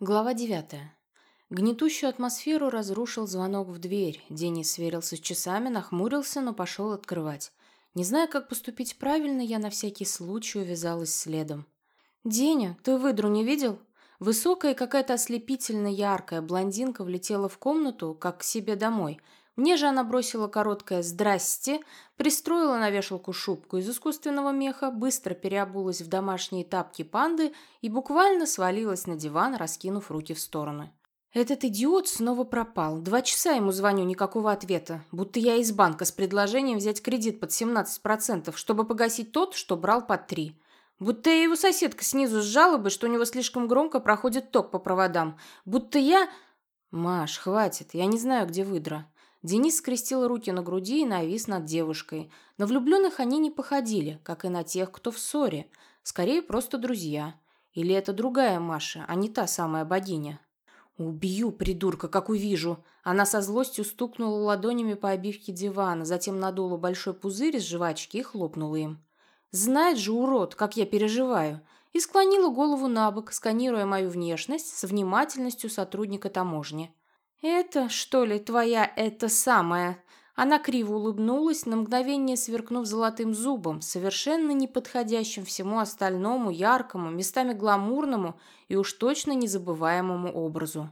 Глава девятая. Гнетущую атмосферу разрушил звонок в дверь. Денис сверился с часами, нахмурился, но пошел открывать. Не зная, как поступить правильно, я на всякий случай увязалась следом. «Деня, ты выдру не видел?» Высокая какая-то ослепительно яркая блондинка влетела в комнату, как к себе домой – мне же она бросила короткое «здрасте», пристроила на вешалку шубку из искусственного меха, быстро переобулась в домашние тапки панды и буквально свалилась на диван, раскинув руки в стороны. Этот идиот снова пропал. Два часа ему звоню, никакого ответа. Будто я из банка с предложением взять кредит под 17%, чтобы погасить тот, что брал под 3%. Будто я его соседка снизу с жалобой, что у него слишком громко проходит ток по проводам. Будто я... Маш, хватит, я не знаю, где выдра. Денис скрестил руки на груди и навис над девушкой. На влюбленных они не походили, как и на тех, кто в ссоре. Скорее, просто друзья. Или это другая Маша, а не та самая богиня? «Убью, придурка, как увижу!» Она со злостью стукнула ладонями по обивке дивана, затем надула большой пузырь из жвачки и хлопнула им. «Знает же, урод, как я переживаю!» И склонила голову на бок, сканируя мою внешность с внимательностью сотрудника таможни. «Это, что ли, твоя это самая?» Она криво улыбнулась, на мгновение сверкнув золотым зубом, совершенно неподходящим всему остальному, яркому, местами гламурному и уж точно незабываемому образу.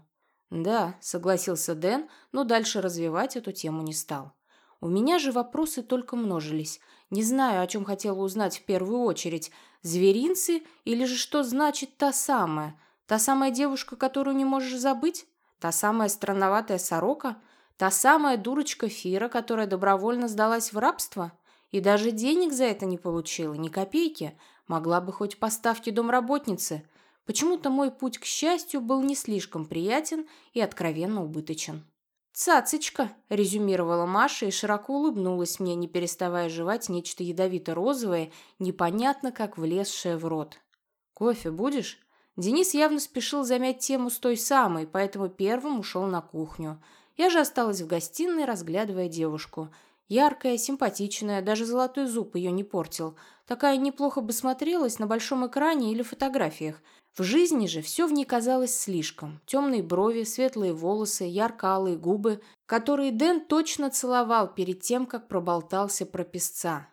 «Да», — согласился Дэн, но дальше развивать эту тему не стал. У меня же вопросы только множились. Не знаю, о чем хотела узнать в первую очередь. Зверинцы или же что значит та самая? Та самая девушка, которую не можешь забыть? Та самая странноватая сорока? Та самая дурочка Фира, которая добровольно сдалась в рабство? И даже денег за это не получила, ни копейки. Могла бы хоть поставки домработницы. Почему-то мой путь к счастью был не слишком приятен и откровенно убыточен. «Цацечка!» – резюмировала Маша и широко улыбнулась мне, не переставая жевать нечто ядовито-розовое, непонятно как влезшее в рот. «Кофе будешь?» Денис явно спешил замять тему с той самой, поэтому первым ушел на кухню. Я же осталась в гостиной, разглядывая девушку. Яркая, симпатичная, даже золотой зуб ее не портил. Такая неплохо бы смотрелась на большом экране или фотографиях. В жизни же все в ней казалось слишком. Темные брови, светлые волосы, ярко-алые губы, которые Дэн точно целовал перед тем, как проболтался про песца.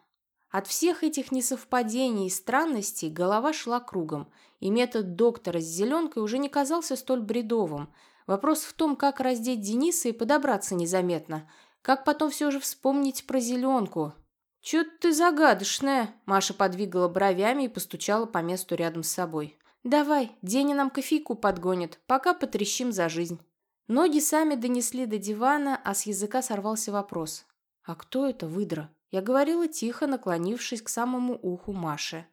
От всех этих несовпадений и странностей голова шла кругом, и метод доктора с зеленкой уже не казался столь бредовым. Вопрос в том, как раздеть Дениса и подобраться незаметно. Как потом все же вспомнить про зеленку? «Чё ты загадочная?» Маша подвигала бровями и постучала по месту рядом с собой. «Давай, Деня нам кофейку подгонит, пока потрещим за жизнь». Ноги сами донесли до дивана, а с языка сорвался вопрос. «А кто это выдра?» Я говорила тихо, наклонившись к самому уху Маши.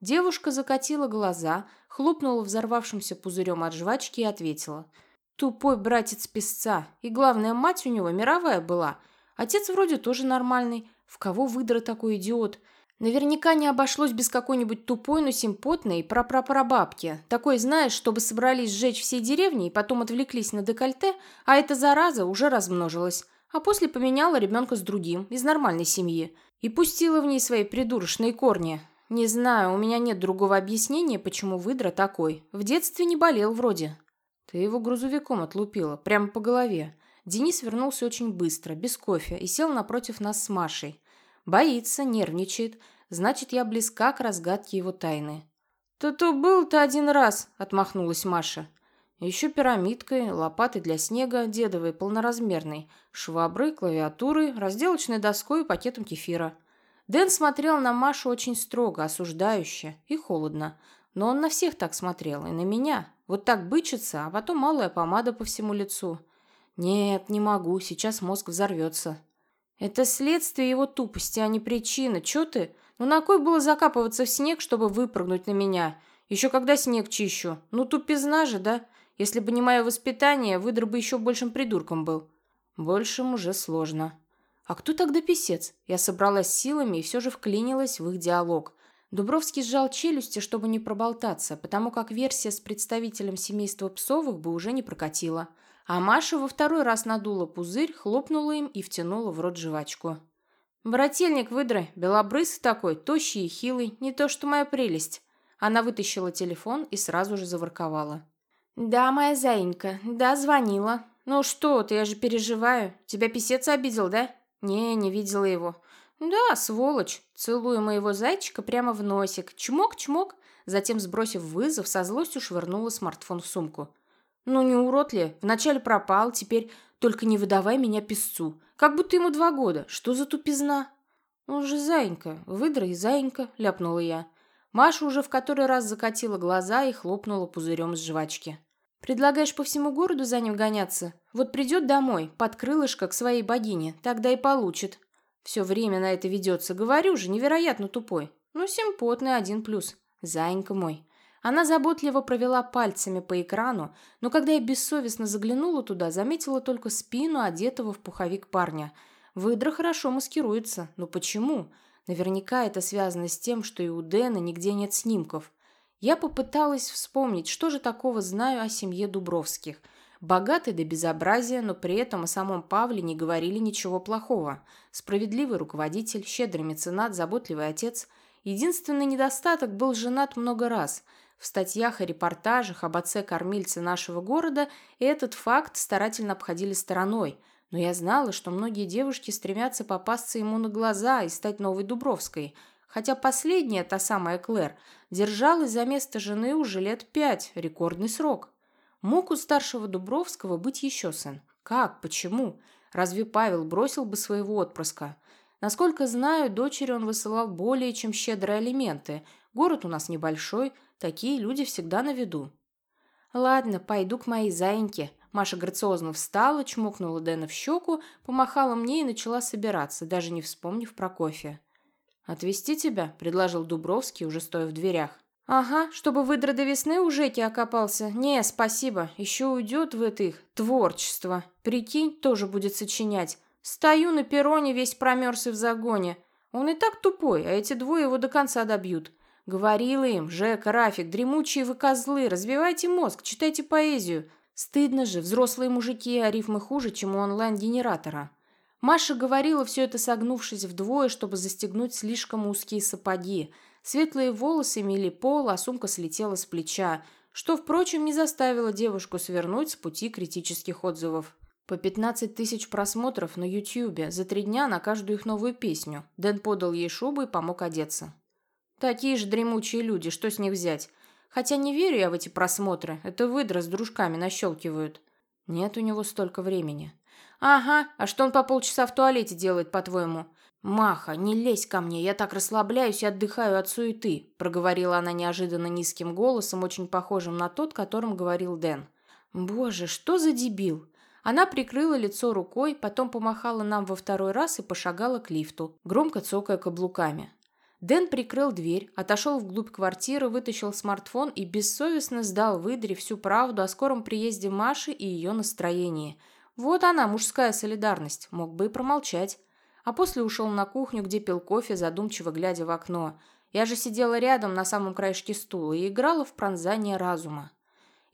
Девушка закатила глаза, хлопнула взорвавшимся пузырем от жвачки и ответила. «Тупой братец песца. И главное, мать у него мировая была. Отец вроде тоже нормальный. В кого выдра такой идиот? Наверняка не обошлось без какой-нибудь тупой, но симпотной прапрапрабабки. Такой, знаешь, чтобы собрались сжечь все деревни и потом отвлеклись на декольте, а эта зараза уже размножилась а после поменяла ребенка с другим, из нормальной семьи, и пустила в ней свои придурочные корни. Не знаю, у меня нет другого объяснения, почему выдра такой. В детстве не болел вроде. Ты его грузовиком отлупила, прямо по голове. Денис вернулся очень быстро, без кофе, и сел напротив нас с Машей. Боится, нервничает, значит, я близка к разгадке его тайны. «То-то был-то один раз», — отмахнулась Маша. Еще пирамидкой, лопатой для снега, дедовой, полноразмерной, шваброй, клавиатурой, разделочной доской и пакетом кефира. Дэн смотрел на Машу очень строго, осуждающе и холодно. Но он на всех так смотрел, и на меня. Вот так бычится, а потом малая помада по всему лицу. Нет, не могу, сейчас мозг взорвется. Это следствие его тупости, а не причина. Чё ты? Ну на кой было закапываться в снег, чтобы выпрыгнуть на меня? Еще когда снег чищу. Ну тупизна же, да? Если бы не мое воспитание, выдр бы еще большим придурком был. Большим уже сложно. А кто тогда писец? Я собралась силами и все же вклинилась в их диалог. Дубровский сжал челюсти, чтобы не проболтаться, потому как версия с представителем семейства Псовых бы уже не прокатила. А Маша во второй раз надула пузырь, хлопнула им и втянула в рот жвачку. «Брательник выдры, белобрысый такой, тощий и хилый, не то что моя прелесть». Она вытащила телефон и сразу же заворковала. «Да, моя заинька, да, звонила. Ну что ты, я же переживаю. Тебя писец обидел, да?» «Не, не видела его». «Да, сволочь. Целую моего зайчика прямо в носик. Чмок-чмок». Затем, сбросив вызов, со злостью швырнула смартфон в сумку. «Ну не урод ли? Вначале пропал, теперь только не выдавай меня песцу. Как будто ему два года. Что за тупизна?» «Он же заинька. Выдра и заинька», — ляпнула я. Маша уже в который раз закатила глаза и хлопнула пузырем с жвачки. «Предлагаешь по всему городу за ним гоняться? Вот придет домой, под крылышко к своей богине, тогда и получит. Все время на это ведется, говорю же, невероятно тупой. Ну, симпотный один плюс. Заинька мой». Она заботливо провела пальцами по экрану, но когда я бессовестно заглянула туда, заметила только спину одетого в пуховик парня. Выдра хорошо маскируется. Но почему? Наверняка это связано с тем, что и у Дэна нигде нет снимков. Я попыталась вспомнить, что же такого знаю о семье Дубровских. Богатый до безобразия, но при этом о самом Павле не говорили ничего плохого. Справедливый руководитель, щедрый меценат, заботливый отец. Единственный недостаток был женат много раз – в статьях и репортажах об отце-кормильце нашего города этот факт старательно обходили стороной, но я знала, что многие девушки стремятся попасться ему на глаза и стать новой Дубровской, хотя последняя, та самая Клэр, держалась за место жены уже лет пять, рекордный срок. Мог у старшего Дубровского быть еще сын? Как? Почему? Разве Павел бросил бы своего отпрыска? Насколько знаю, дочери он высылал более чем щедрые алименты. Город у нас небольшой, Такие люди всегда на виду. «Ладно, пойду к моей заиньке». Маша грациозно встала, чмокнула Дэна в щеку, помахала мне и начала собираться, даже не вспомнив про кофе. «Отвезти тебя?» – предложил Дубровский, уже стоя в дверях. «Ага, чтобы выдра до весны у Жеки окопался. Не, спасибо. Еще уйдет в это их творчество. Прикинь, тоже будет сочинять. Стою на перроне, весь промерз и в загоне. Он и так тупой, а эти двое его до конца добьют. Говорила им, Жека, Рафик, дремучие вы козлы, развивайте мозг, читайте поэзию. Стыдно же, взрослые мужики, а рифмы хуже, чем у онлайн-генератора. Маша говорила все это согнувшись вдвое, чтобы застегнуть слишком узкие сапоги. Светлые волосы мели пол, а сумка слетела с плеча, что, впрочем, не заставило девушку свернуть с пути критических отзывов. По 15 тысяч просмотров на Ютьюбе за три дня на каждую их новую песню. Дэн подал ей шубу и помог одеться. Такие же дремучие люди, что с них взять? Хотя не верю я в эти просмотры, это выдра с дружками нащелкивают. Нет у него столько времени. Ага, а что он по полчаса в туалете делает, по-твоему? «Маха, не лезь ко мне, я так расслабляюсь и отдыхаю от суеты», проговорила она неожиданно низким голосом, очень похожим на тот, которым говорил Дэн. «Боже, что за дебил!» Она прикрыла лицо рукой, потом помахала нам во второй раз и пошагала к лифту, громко цокая каблуками. Дэн прикрыл дверь, отошел вглубь квартиры, вытащил смартфон и бессовестно сдал выдре всю правду о скором приезде Маши и ее настроении. Вот она, мужская солидарность, мог бы и промолчать. А после ушел на кухню, где пил кофе, задумчиво глядя в окно. Я же сидела рядом на самом краешке стула и играла в пронзание разума.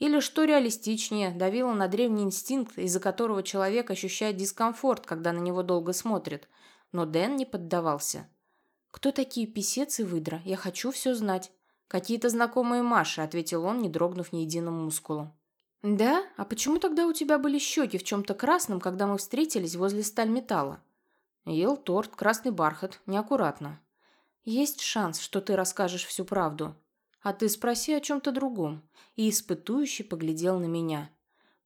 Или, что реалистичнее, давила на древний инстинкт, из-за которого человек ощущает дискомфорт, когда на него долго смотрит. Но Дэн не поддавался. «Кто такие писец и выдра? Я хочу все знать». «Какие-то знакомые Маши», — ответил он, не дрогнув ни единым мускулом. «Да? А почему тогда у тебя были щеки в чем-то красном, когда мы встретились возле стальметалла?» «Ел торт, красный бархат. Неаккуратно». «Есть шанс, что ты расскажешь всю правду. А ты спроси о чем-то другом». И испытующе поглядел на меня.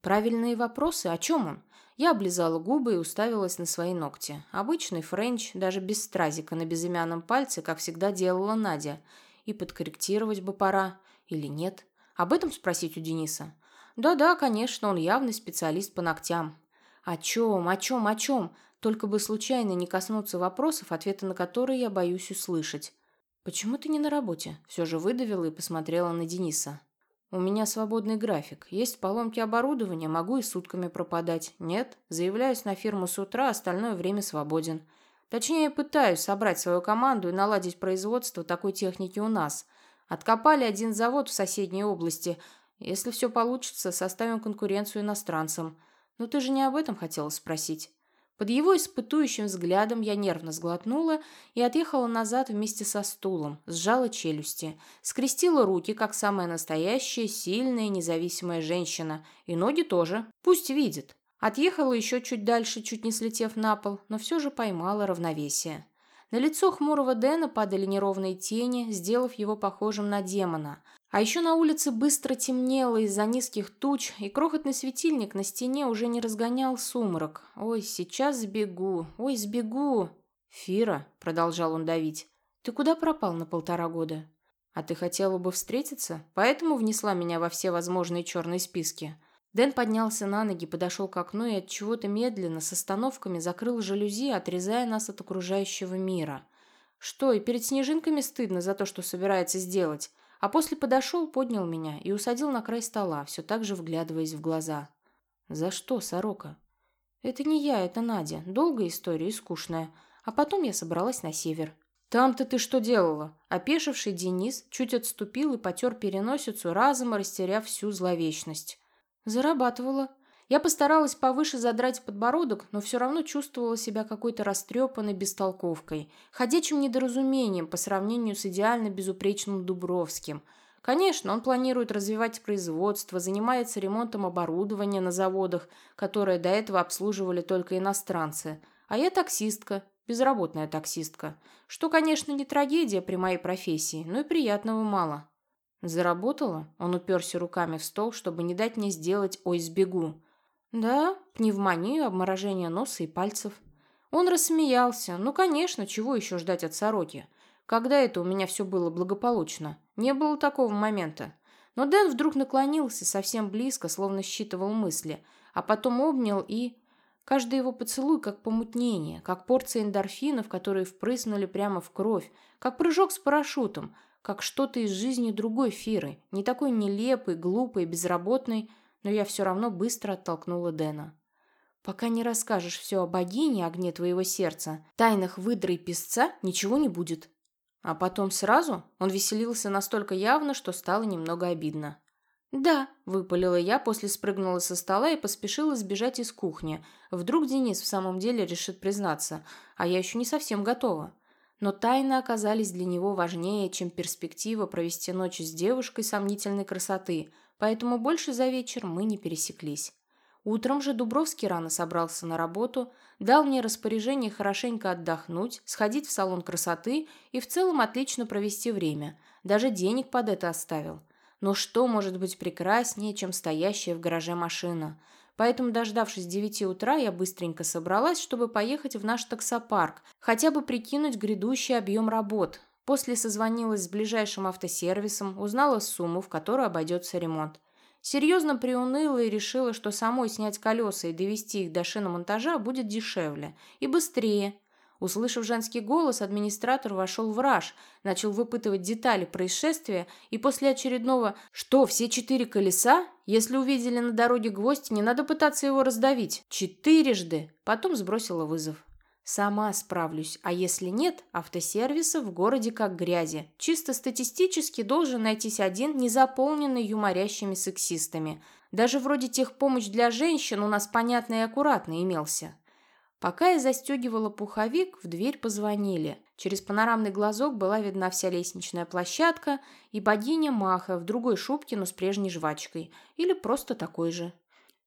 «Правильные вопросы? О чем он? Я облизала губы и уставилась на свои ногти. Обычный френч, даже без стразика на безымянном пальце, как всегда делала Надя. И подкорректировать бы пора. Или нет? Об этом спросить у Дениса? Да-да, конечно, он явный специалист по ногтям. О чем, о чем, о чем? Только бы случайно не коснуться вопросов, ответы на которые я боюсь услышать. «Почему ты не на работе?» Все же выдавила и посмотрела на Дениса. У меня свободный график. Есть поломки оборудования, могу и сутками пропадать. Нет, заявляюсь на фирму с утра, остальное время свободен. Точнее, пытаюсь собрать свою команду и наладить производство такой техники у нас. Откопали один завод в соседней области. Если все получится, составим конкуренцию иностранцам. Но ты же не об этом хотела спросить. Под его испытующим взглядом я нервно сглотнула и отъехала назад вместе со стулом, сжала челюсти, скрестила руки, как самая настоящая, сильная, независимая женщина, и ноги тоже, пусть видит. Отъехала еще чуть дальше, чуть не слетев на пол, но все же поймала равновесие. На лицо хмурого Дэна падали неровные тени, сделав его похожим на демона. А еще на улице быстро темнело из-за низких туч, и крохотный светильник на стене уже не разгонял сумрак. «Ой, сейчас сбегу! Ой, сбегу!» «Фира», — продолжал он давить, — «ты куда пропал на полтора года?» «А ты хотела бы встретиться? Поэтому внесла меня во все возможные черные списки?» Дэн поднялся на ноги, подошел к окну и от чего-то медленно, с остановками, закрыл жалюзи, отрезая нас от окружающего мира. Что, и перед снежинками стыдно за то, что собирается сделать? А после подошел, поднял меня и усадил на край стола, все так же вглядываясь в глаза. «За что, сорока?» «Это не я, это Надя. Долгая история и скучная. А потом я собралась на север». «Там-то ты что делала?» Опешивший Денис чуть отступил и потер переносицу, разом растеряв всю зловечность. Зарабатывала. Я постаралась повыше задрать подбородок, но все равно чувствовала себя какой-то растрепанной бестолковкой, ходячим недоразумением по сравнению с идеально безупречным Дубровским. Конечно, он планирует развивать производство, занимается ремонтом оборудования на заводах, которые до этого обслуживали только иностранцы. А я таксистка, безработная таксистка. Что, конечно, не трагедия при моей профессии, но и приятного мало. «Заработала?» Он уперся руками в стол, чтобы не дать мне сделать «ой, сбегу». «Да, пневмонию, обморожение носа и пальцев». Он рассмеялся. «Ну, конечно, чего еще ждать от сороки? Когда это у меня все было благополучно? Не было такого момента». Но Дэн вдруг наклонился совсем близко, словно считывал мысли, а потом обнял и... Каждый его поцелуй как помутнение, как порция эндорфинов, которые впрыснули прямо в кровь, как прыжок с парашютом, как что-то из жизни другой Фиры, не такой нелепый, глупый, безработный, но я все равно быстро оттолкнула Дэна. «Пока не расскажешь все о богине, огне твоего сердца, тайнах выдры и песца, ничего не будет». А потом сразу он веселился настолько явно, что стало немного обидно. «Да», — выпалила я, после спрыгнула со стола и поспешила сбежать из кухни. Вдруг Денис в самом деле решит признаться, а я еще не совсем готова но тайны оказались для него важнее, чем перспектива провести ночь с девушкой сомнительной красоты, поэтому больше за вечер мы не пересеклись. Утром же Дубровский рано собрался на работу, дал мне распоряжение хорошенько отдохнуть, сходить в салон красоты и в целом отлично провести время. Даже денег под это оставил. Но что может быть прекраснее, чем стоящая в гараже машина – Поэтому, дождавшись девяти утра, я быстренько собралась, чтобы поехать в наш таксопарк, хотя бы прикинуть грядущий объем работ. После созвонилась с ближайшим автосервисом, узнала сумму, в которую обойдется ремонт. Серьезно приуныла и решила, что самой снять колеса и довести их до шиномонтажа будет дешевле и быстрее, Услышав женский голос, администратор вошел в раж, начал выпытывать детали происшествия и после очередного «Что, все четыре колеса? Если увидели на дороге гвоздь, не надо пытаться его раздавить. Четырежды!» Потом сбросила вызов. «Сама справлюсь, а если нет, автосервисы в городе как грязи. Чисто статистически должен найтись один, не заполненный юморящими сексистами. Даже вроде техпомощь для женщин у нас понятно и аккуратно имелся». Пока я застегивала пуховик, в дверь позвонили. Через панорамный глазок была видна вся лестничная площадка и богиня Маха в другой шубке, но с прежней жвачкой. Или просто такой же.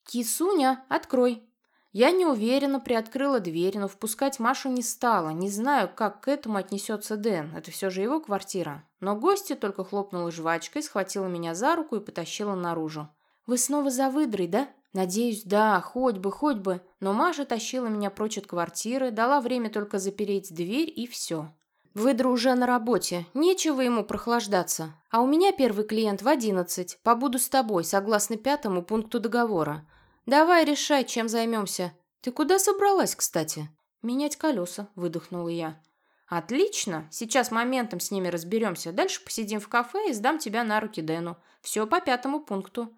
«Кисуня, открой!» Я неуверенно приоткрыла дверь, но впускать Машу не стала. Не знаю, как к этому отнесется Дэн. Это все же его квартира. Но гостья только хлопнула жвачкой, схватила меня за руку и потащила наружу. «Вы снова за выдрой, да?» Надеюсь, да, хоть бы, хоть бы. Но Маша тащила меня прочь от квартиры, дала время только запереть дверь и все. Выдра уже на работе, нечего ему прохлаждаться. А у меня первый клиент в одиннадцать. Побуду с тобой, согласно пятому пункту договора. Давай решай, чем займемся. Ты куда собралась, кстати? Менять колеса, выдохнула я. «Отлично! Сейчас моментом с ними разберемся. Дальше посидим в кафе и сдам тебя на руки Дэну. Все по пятому пункту.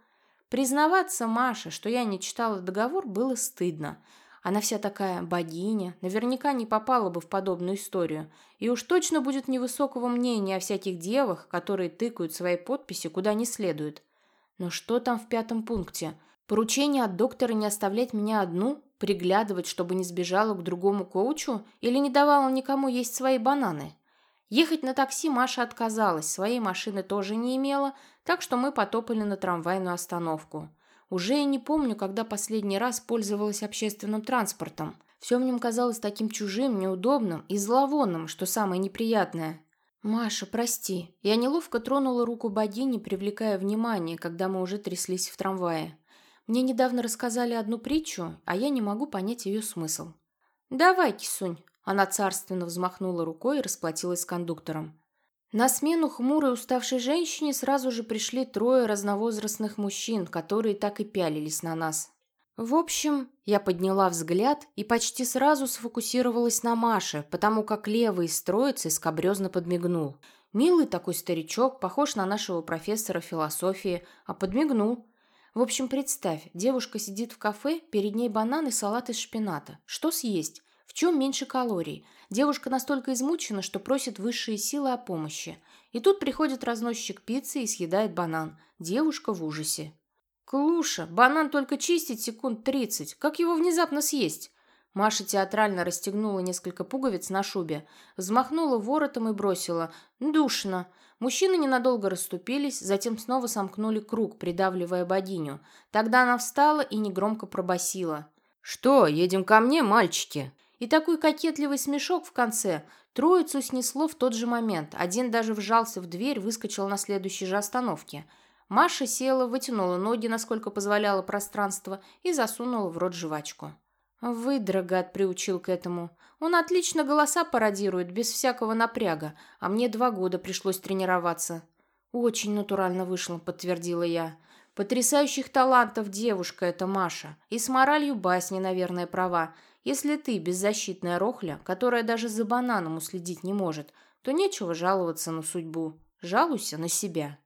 Признаваться Маше, что я не читала договор, было стыдно. Она вся такая богиня, наверняка не попала бы в подобную историю. И уж точно будет невысокого мнения о всяких девах, которые тыкают свои подписи куда не следует. Но что там в пятом пункте? Поручение от доктора не оставлять меня одну? Приглядывать, чтобы не сбежала к другому коучу или не давала никому есть свои бананы? Ехать на такси Маша отказалась, своей машины тоже не имела, так что мы потопали на трамвайную остановку. Уже и не помню, когда последний раз пользовалась общественным транспортом. Все в нем казалось таким чужим, неудобным и зловонным, что самое неприятное. «Маша, прости». Я неловко тронула руку богини, привлекая внимание, когда мы уже тряслись в трамвае. Мне недавно рассказали одну притчу, а я не могу понять ее смысл. «Давай, кисунь», она царственно взмахнула рукой и расплатилась с кондуктором. На смену хмурой уставшей женщине сразу же пришли трое разновозрастных мужчин, которые так и пялились на нас. В общем, я подняла взгляд и почти сразу сфокусировалась на Маше, потому как левый из троицы скобрезно подмигнул. Милый такой старичок, похож на нашего профессора философии, а подмигнул. В общем, представь, девушка сидит в кафе, перед ней банан и салат из шпината. Что съесть? В чем меньше калорий? Девушка настолько измучена, что просит высшие силы о помощи. И тут приходит разносчик пиццы и съедает банан. Девушка в ужасе. «Клуша, банан только чистить секунд тридцать. Как его внезапно съесть?» Маша театрально расстегнула несколько пуговиц на шубе, взмахнула воротом и бросила «Душно». Мужчины ненадолго расступились, затем снова сомкнули круг, придавливая богиню. Тогда она встала и негромко пробасила. «Что, едем ко мне, мальчики?» И такой кокетливый смешок в конце. Троицу снесло в тот же момент. Один даже вжался в дверь, выскочил на следующей же остановке. Маша села, вытянула ноги, насколько позволяло пространство, и засунула в рот жвачку. Выдра, гад, приучил к этому. Он отлично голоса пародирует, без всякого напряга, а мне два года пришлось тренироваться. «Очень натурально вышло», — подтвердила я. «Потрясающих талантов девушка эта Маша. И с моралью басни, наверное, права. Если ты беззащитная рохля, которая даже за бананом уследить не может, то нечего жаловаться на судьбу. Жалуйся на себя.